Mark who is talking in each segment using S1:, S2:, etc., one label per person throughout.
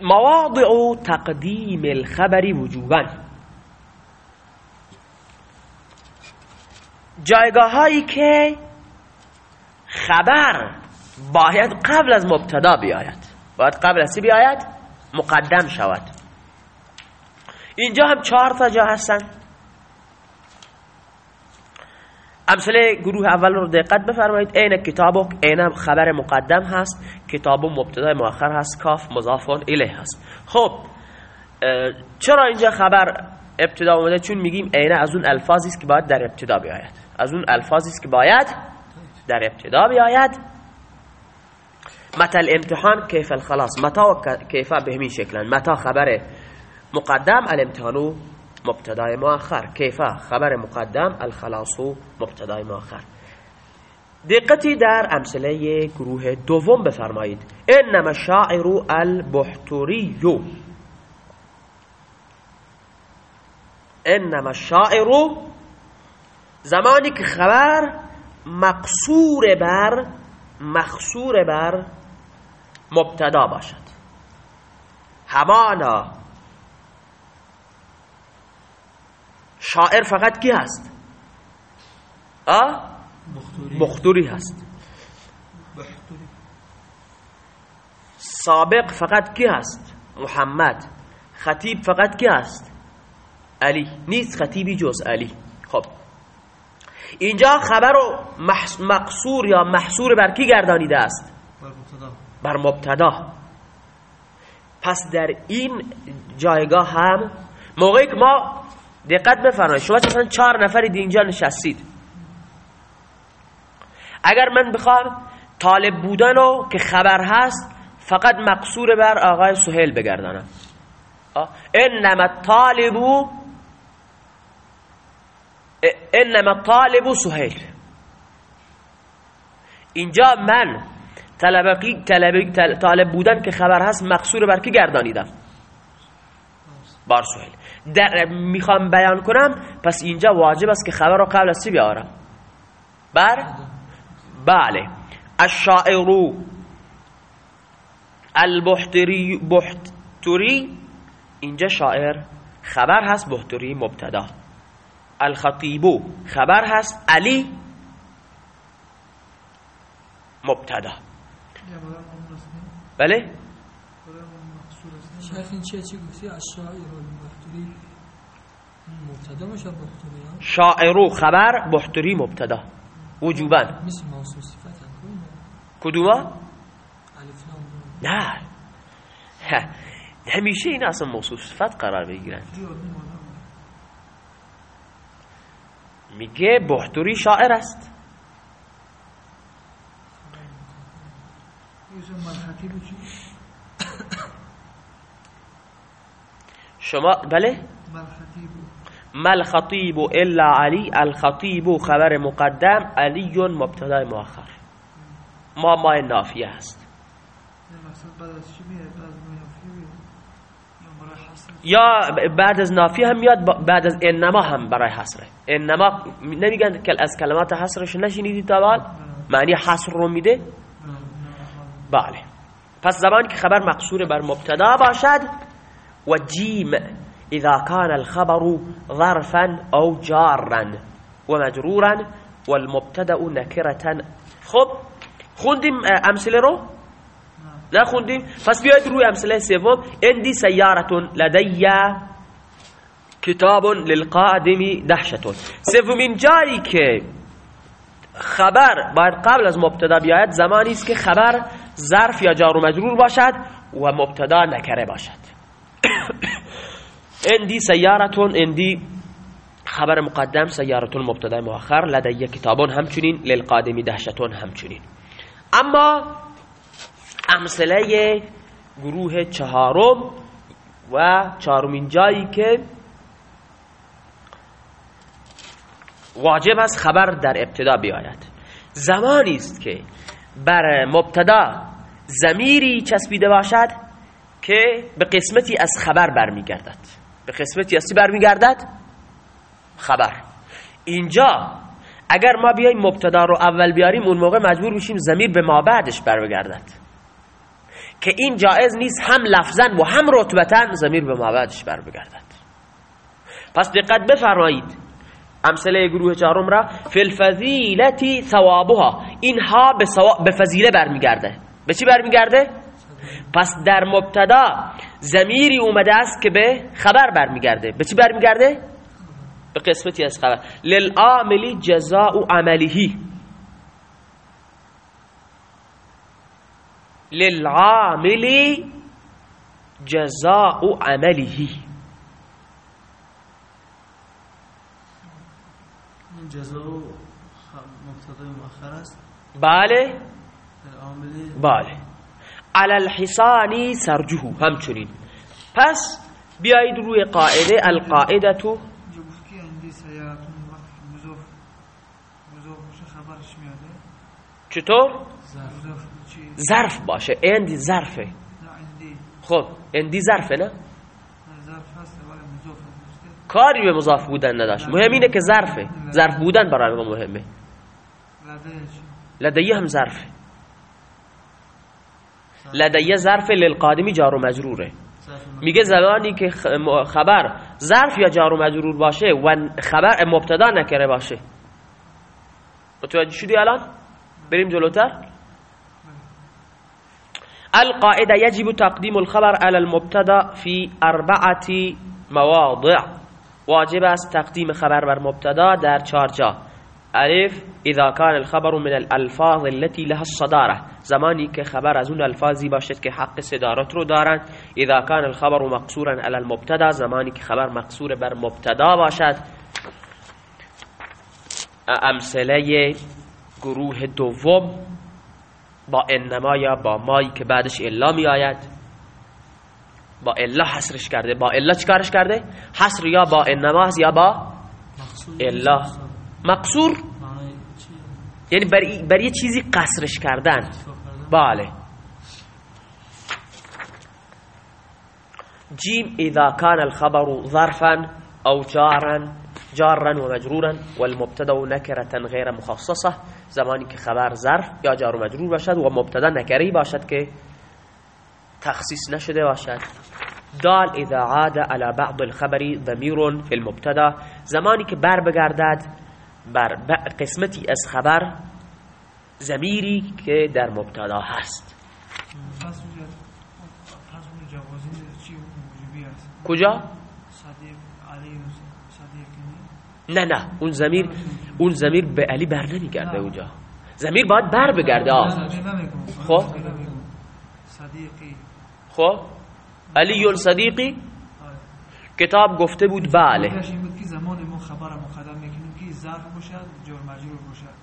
S1: مواضع تقدیم الخبر وجوبا. جایگاه هایی که خبر باید قبل از مبتدا بیاید. باید قبل از بیاید؟ مقدم شود. اینجا هم چهار تا جا هستن. امثله گروه اول رو دقت بفرمایید. این کتابو این خبر مقدم هست. کتابو مبتدا مؤخر هست. کاف مضاف الیه هست. خب چرا اینجا خبر ابتدا اومده؟ چون میگیم عین از اون الفاظی است که باید در ابتدا بیاید. از اون الفاظی است که باید در ابتدا بیاید. متى امتحان کیف الخلاص. متى و کیف به همین شکلن؟ متى خبر مقدم؟ الامتحانو مبتدای مؤخر. کیف خبر مقدم؟ الخلاص مبتدای مؤخر. دقتی در امثله گروه دوم بفرمایید. انما الشاعر البحتری انما الشاعر زمانی که خبر مقصور بر مخصور بر مبتدا باشد. همانا شاعر فقط کی هست؟ آه؟ مختوری. هست. سابق فقط کی هست؟ محمد. خطیب فقط کی هست؟ علی. نیست خطیبی جز علی. خب. اینجا خبر رو مقصور یا محصور بر کی گردانیده است؟ بر مبتدا. پس در این جایگاه هم موقعی که ما دقت بفرمایید. شما مثلا چهار نفری اینجا نشستید؟ اگر من بخوام طالب بودن رو که خبر هست فقط مقصور بر آقای سهیل بگردانم. انما طالبو انما طالب سهیل. اینجا من طلبقی طالب بودن که خبر هست مقصور بر کی گردانیدم؟ بار سهیل در می‌خوام بیان کنم پس اینجا واجب است که خبر رو قبل از چی بیارم؟ بر؟ بله. الشاعر البحتری بحتری. اینجا شاعر خبر هست بحتری مبتدا. الخطیبو خبر هست علی مبتدا. بله؟
S2: شیخ این چیه؟ چی گفتی؟ از شاعر بحتوری مبتدا میشه بحتوری
S1: شاعرو خبر بحتوری مبتدا. وجوبا.
S2: مثل موصول صفت
S1: کدوما؟ نه. همیشه این اصلا موصول صفت قرار بگیرن. میگه بحتوری شاعر است. شما بله؟ مل خطیب الا علی الخطیب خبر مقدم علی مبتدا مؤخر. ما ما نافیه هست. یا بعد از نافیه هم میاد بعد از انما هم برای حصره. انما نمیگن که از کلمات حصرش نشینیدی تا معنی حصر رو میده؟ بله. پس زمانی که خبر مقصور بر مبتدا باشد و جیم إذا كان الخبر ظرفا أو جارا ومجرورا والمبتدأ نكرة. خب خوندیم امثله رو نه خوندیم پس بیاید روی امثله سوم اندی سیارتون لدی للقادم دهشتون سومین جایی که خبر باید قبل از مبتدا بیاید زمانی است که خبر ظرف یا جار و مجرور باشد و مبتدا نکره باشد. اندی سیارتون اندی خبر مقدم سیارتون مبتدا مؤخر لدی کتابون همچنین للقادمی دهشتون همچنین. اما امثله گروه چهارم و چهارمین جایی که واجب است خبر در ابتدا بیاید. زمانی است که بر مبتدا زمیری چسبیده باشد. که به قسمتی از خبر برمیگردد. به قسمتی از برمیگردد؟ خبر. اینجا اگر ما بیایم مبتدا رو اول بیاریم اون موقع مجبور میشیم زمیر به ما بعدش برمیگردد. که این جایز نیست هم لفظا و هم رتبتا زمیر به مابعدش بر بگردد پس دقت بفرمایید. امثله گروه چهارم را فی ثوابها. اینها به, به فضیله برمیگرده. به چی برمیگرده؟ پس در مبتدا زمیری اومده است که به خبر برمیگرده. به چی برمیگرده؟ به قسمتی از خبر. للعاملی جزاء عملیهی. للعاملی جزاء عملیهی.
S3: جزاء مبتدا مؤخر است؟
S1: بله. بله. على الحصانی سرجه. همچنین. پس بیایید روی قاعده القاعده تو چطور؟ ظرف باشه. اندی ظرفه. خب اندی ظرفه نه؟ کاری به مضاف بودن نداشت. مهم اینه که ظرفه. ظرف بودن برای ما مهمه.
S4: لده چی
S1: لدیه هم ظرفه. لدیه ظرف للقادمی جار و مجروره. میگه زمانی که خبر ظرف یا جار و مجرور باشه و خبر مبتدا نکره باشه. متوجه شدی الان؟ بریم جلوتر. القاعده يجب تقديم الخبر على المبتدا في اربعه مواضع. واجب است تقدیم خبر بر مبتدا در چهار جا. الف اذا كان الخبر من الالفاظ التي لها الصداره زمانی که خبر از اون الفاظی باشد که حق صدارت رو دارند اذا كان الخبر مقصورا على المبتدا زمانی که خبر مقصور بر مبتدا باشد. امثله گروه دوم با انما یا با مایی که بعدش الا می آید. با الا حصرش کرده. با الا چیکارش کرده؟ حصر یا با انما یا با الا. مقصور؟ یعنی بر, بر یه چیزی قصرش کردن؟ بله جيم إذا كان الخبر ظرفا أو جارا جارا ومجرورا والمبتدا نكرة غير مخصصة زمانی که خبر ظرف یا جار و مجرور باشد و مبتدا نکری باشد که تخصیص نشده باشد دال اذا عاد على بعض الخبر ضمیر في المبتدا زمانی که بر بگردد بر قسمتی از خبر زمیری که در مبتدا هست. کجا؟
S4: صدیق
S1: نه نه. اون زمیر اون زمیر به علی بر نمیگرده اونجا. زمیر باید بر بگرده. خب. خب؟ علی صدیقی؟
S4: آره.
S1: کتاب گفته بود بله.
S4: زمان ما خبر مقدم می‌کنیم که ظرف باشد جور مجرور باشد.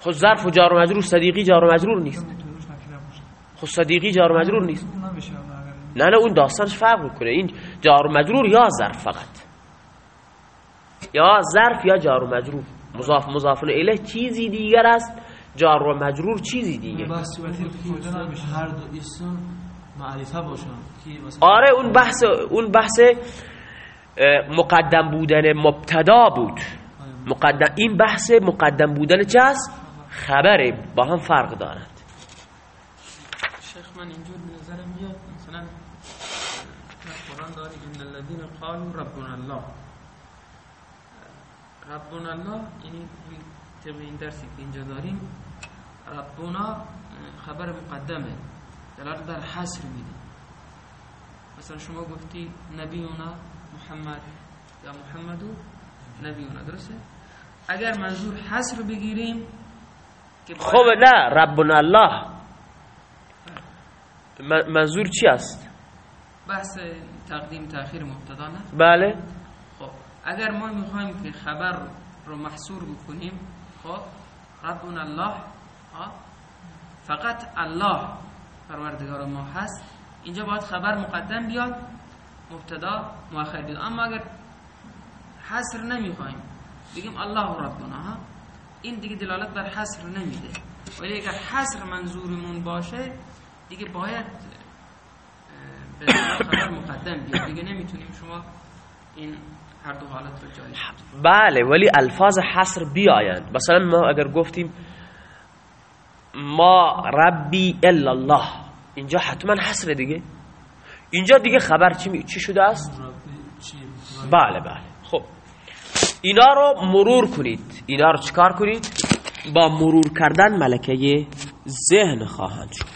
S1: خب ظرف و جار و مجرور صدیقی جار و مجرور نیست.
S4: باشد.
S1: خب صدیقی جار و مجرور نیست. نه نه اون داستانش فرق می‌کنه. این جار و مجرور یا ظرف فقط؟ یا ظرف یا جار و مجرور. مضاف مضاف الیه چیزی دیگر است. جار و مجرور چیزی دیگه.
S3: هر دو اسم معرفه باشن
S1: آره اون بحث اون بحث مقدم بودن مبتدا بود. مقدم این بحث مقدم بودن چه است خبره با هم فرق دارند
S5: شیخ من اینجور به نظرم میاد مثلا در قرآن داری ان الذين قالوا ربنا الله. ربنا الله یعنی طبق این درسی اینجا داریم ربنا خبر مقدمه دلالت در حصر میده. مثلا شما گفتی نبیونا محمد. یا محمدو؟ نبیونا درسته؟ اگر منظور حصر بگیریم
S1: خب نه ربنا الله. منظور چی است؟
S5: بحث تقدیم تاخیر مبتدا نه؟
S1: بله.
S5: خب اگر ما می‌خوایم که خبر رو محصور بکنیم خب ربنا الله فقط الله پروردگار ما هست. اینجا باید خبر مقدم بیاد. مبتدا مؤخر بیاد اما اگر حصر نمی‌خوایم بگیم الله ربنا ها این دیگه دلالت بر حصر نمیده. ولی اگر حصر منظورمون باشه دیگه باید به خبر مقدم بیاد. دیگه نمی‌تونیم شما این هر دو حالت رو جاری کنید.
S1: بله ولی الفاظ حصر بیایند مثلا ما اگر گفتیم ما ربی الا الله اینجا حتما حصر دیگه. اینجا دیگه خبر چی, می- چی شده است؟ بله بله. خب. اینا رو مرور کنید. اینا رو چکار کنید؟ با مرور کردن ملکه ذهن خواهند شد.